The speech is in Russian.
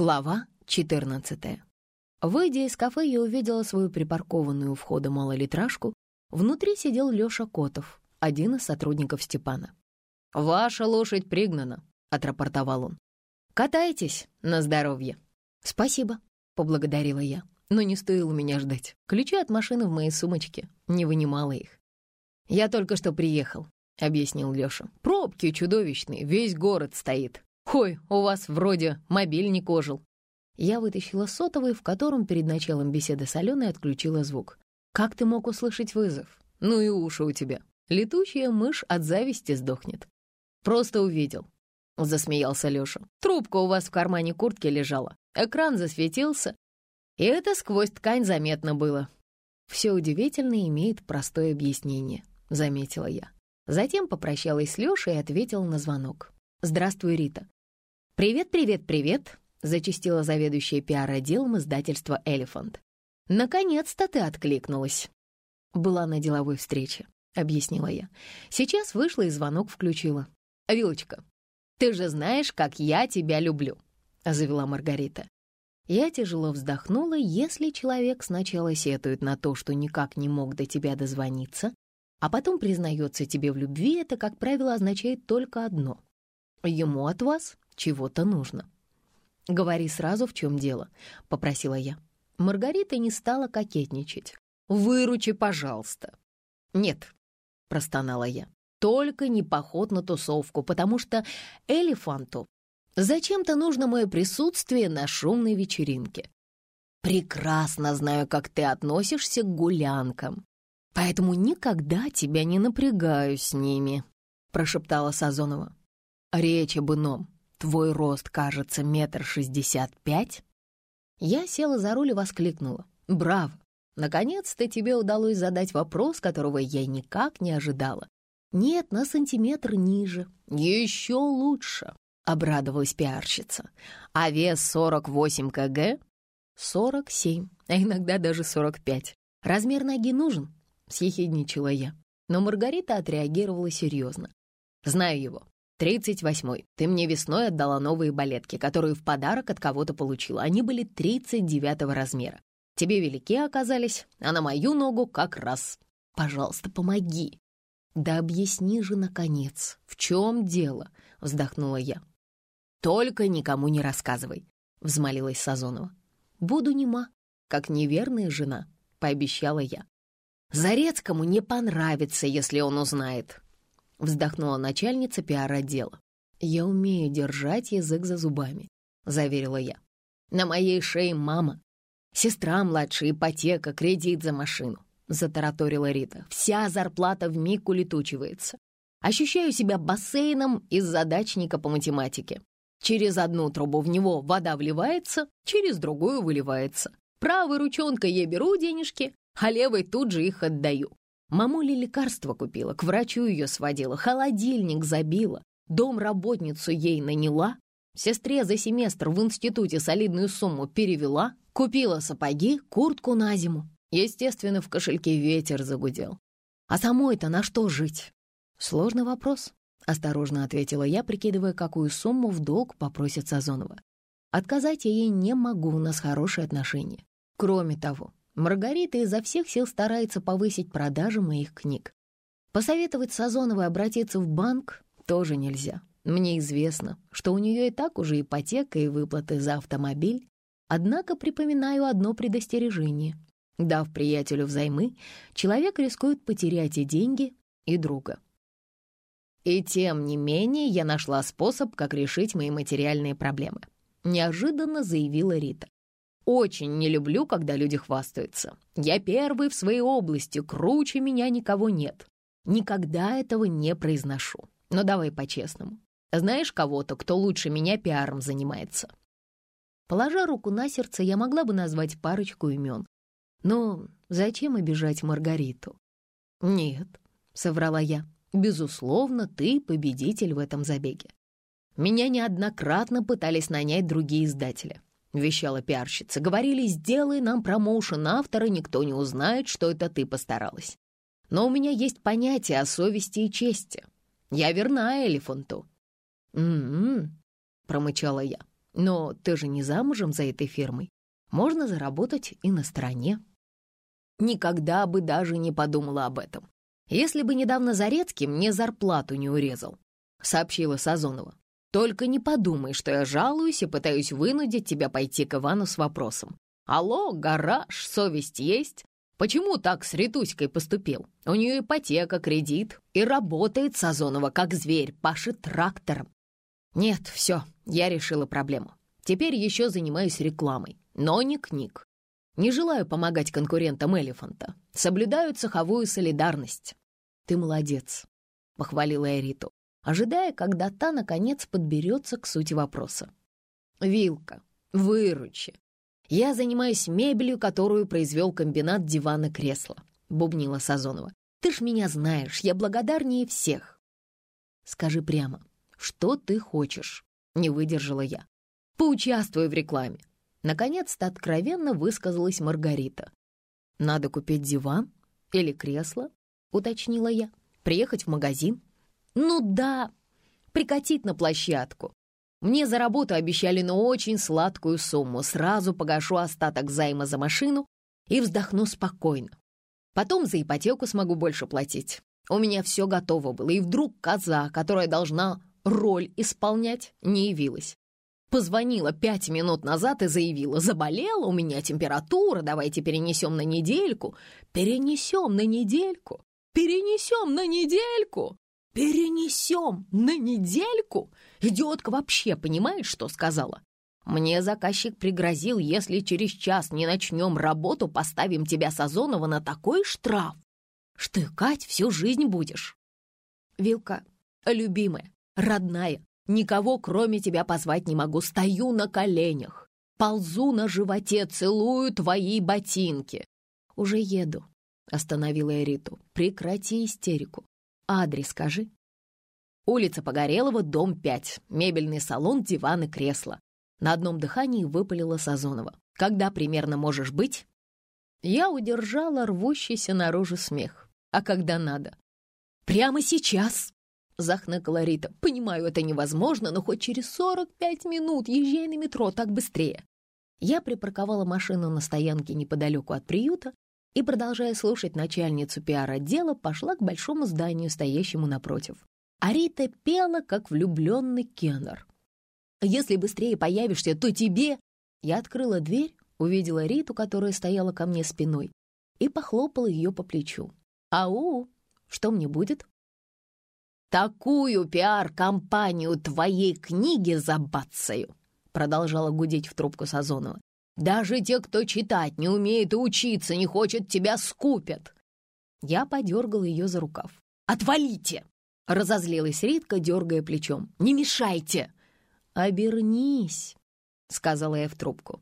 Глава 14. Выйдя из кафе, я увидела свою припаркованную у входа малолитражку. Внутри сидел Лёша Котов, один из сотрудников Степана. «Ваша лошадь пригнана», — отрапортовал он. «Катайтесь на здоровье». «Спасибо», — поблагодарила я. Но не стоило меня ждать. Ключи от машины в моей сумочке. Не вынимала их. «Я только что приехал», — объяснил Лёша. «Пробки чудовищные, весь город стоит. «Ой, у вас вроде мобильник ожил». Я вытащила сотовый, в котором перед началом беседы с Аленой отключила звук. «Как ты мог услышать вызов? Ну и уши у тебя. Летучая мышь от зависти сдохнет». «Просто увидел», — засмеялся Лёша. «Трубка у вас в кармане куртки лежала. Экран засветился, и это сквозь ткань заметно было». «Все удивительно имеет простое объяснение», — заметила я. Затем попрощалась с Лёшей и ответила на звонок. «Здравствуй, Рита. «Привет, привет, привет!» — зачастила заведующая пиар-отделом издательства «Элефант». «Наконец-то ты откликнулась!» «Была на деловой встрече», — объяснила я. «Сейчас вышла и звонок включила». «Вилочка, ты же знаешь, как я тебя люблю», — завела Маргарита. Я тяжело вздохнула, если человек сначала сетует на то, что никак не мог до тебя дозвониться, а потом признается тебе в любви, это, как правило, означает только одно. Ему от вас чего-то нужно. «Говори сразу, в чем дело», — попросила я. Маргарита не стала кокетничать. «Выручи, пожалуйста». «Нет», — простонала я, — «только не поход на тусовку, потому что элефанту зачем-то нужно мое присутствие на шумной вечеринке. Прекрасно знаю, как ты относишься к гулянкам, поэтому никогда тебя не напрягаю с ними», — прошептала Сазонова. «Речь об ином. Твой рост, кажется, метр шестьдесят пять?» Я села за руль и воскликнула. «Браво! Наконец-то тебе удалось задать вопрос, которого я никак не ожидала. Нет, на сантиметр ниже. Еще лучше!» — обрадовалась пиарщица. «А вес 48 кг?» «47, а иногда даже 45. Размер ноги нужен?» — съехидничала я. Но Маргарита отреагировала серьезно. «Знаю его. «Тридцать восьмой. Ты мне весной отдала новые балетки, которые в подарок от кого-то получила. Они были тридцать девятого размера. Тебе велики оказались, а на мою ногу как раз. Пожалуйста, помоги». «Да объясни же, наконец, в чем дело?» — вздохнула я. «Только никому не рассказывай», — взмолилась Сазонова. «Буду нема, как неверная жена», — пообещала я. «Зарецкому не понравится, если он узнает», Вздохнула начальница пиар-отдела. «Я умею держать язык за зубами», — заверила я. «На моей шее мама. Сестра младшая, ипотека, кредит за машину», — затараторила Рита. «Вся зарплата вмиг улетучивается. Ощущаю себя бассейном из задачника по математике. Через одну трубу в него вода вливается, через другую выливается. Правой ручонкой я беру денежки, а левой тут же их отдаю. Мамуля лекарства купила, к врачу ее сводила, холодильник забила, дом-работницу ей наняла, сестре за семестр в институте солидную сумму перевела, купила сапоги, куртку на зиму. Естественно, в кошельке ветер загудел. А самой-то на что жить? Сложный вопрос, осторожно ответила я, прикидывая, какую сумму в долг попросит Сазонова. Отказать я ей не могу, у нас хорошие отношения. Кроме того, Маргарита изо всех сил старается повысить продажи моих книг. Посоветовать Сазоновой обратиться в банк тоже нельзя. Мне известно, что у нее и так уже ипотека и выплаты за автомобиль. Однако припоминаю одно предостережение. Дав приятелю взаймы, человек рискует потерять и деньги, и друга. И тем не менее я нашла способ, как решить мои материальные проблемы. Неожиданно заявила Рита. Очень не люблю, когда люди хвастаются. Я первый в своей области, круче меня никого нет. Никогда этого не произношу. Но давай по-честному. Знаешь кого-то, кто лучше меня пиаром занимается?» Положа руку на сердце, я могла бы назвать парочку имен. Но зачем обижать Маргариту? «Нет», — соврала я, — «безусловно, ты победитель в этом забеге. Меня неоднократно пытались нанять другие издатели. — вещала пиарщица. «Говорили, сделай нам промоушен автора, никто не узнает, что это ты постаралась. Но у меня есть понятие о совести и чести. Я верна Элефанту». «М-м-м», промычала я. Но ты же не замужем за этой фирмой. Можно заработать и на стороне. Никогда бы даже не подумала об этом. Если бы недавно Зарецкий мне зарплату не урезал, сообщила Сазонова. Только не подумай, что я жалуюсь и пытаюсь вынудить тебя пойти к Ивану с вопросом. Алло, гараж, совесть есть? Почему так с Ритуськой поступил? У нее ипотека, кредит, и работает Сазонова как зверь, пашет трактором. Нет, все, я решила проблему. Теперь еще занимаюсь рекламой, но не книг. Не желаю помогать конкурентам Элефанта. Соблюдаю цеховую солидарность. Ты молодец, — похвалила я Риту ожидая, когда та, наконец, подберется к сути вопроса. «Вилка, выручи. Я занимаюсь мебелью, которую произвел комбинат дивана-кресла», — бубнила Сазонова. «Ты ж меня знаешь, я благодарнее всех». «Скажи прямо, что ты хочешь?» — не выдержала я. «Поучаствуй в рекламе». Наконец-то откровенно высказалась Маргарита. «Надо купить диван или кресло?» — уточнила я. «Приехать в магазин?» Ну да, прикатить на площадку. Мне за работу обещали на очень сладкую сумму. Сразу погашу остаток займа за машину и вздохну спокойно. Потом за ипотеку смогу больше платить. У меня все готово было, и вдруг коза, которая должна роль исполнять, не явилась. Позвонила пять минут назад и заявила, заболела, у меня температура, давайте перенесем на недельку. Перенесем на недельку, перенесем на недельку. «Перенесем на недельку?» Идиотка вообще понимает, что сказала? Мне заказчик пригрозил, если через час не начнем работу, поставим тебя, Сазонова, на такой штраф. Штыкать всю жизнь будешь. Вилка, любимая, родная, никого кроме тебя позвать не могу. Стою на коленях, ползу на животе, целую твои ботинки. Уже еду, остановила я Риту. Прекрати истерику. Адрес скажи. Улица Погорелова, дом 5, мебельный салон, диван и кресло. На одном дыхании выпалила Сазонова. Когда примерно можешь быть? Я удержала рвущийся наружу смех. А когда надо? Прямо сейчас, захныкала Рита. Понимаю, это невозможно, но хоть через 45 минут езжай на метро, так быстрее. Я припарковала машину на стоянке неподалеку от приюта и, продолжая слушать начальницу пиар-отдела, пошла к большому зданию, стоящему напротив. А Рита пела, как влюбленный Кеннер. «Если быстрее появишься, то тебе...» Я открыла дверь, увидела Риту, которая стояла ко мне спиной, и похлопала ее по плечу. «Ау, что мне будет?» «Такую пиар-компанию твоей книги забацаю!» продолжала гудеть в трубку Сазонова. Даже те, кто читать не умеет и учиться не хочет, тебя скупят. Я подергала ее за рукав. «Отвалите!» — разозлилась Ритка, дергая плечом. «Не мешайте!» «Обернись!» — сказала я в трубку.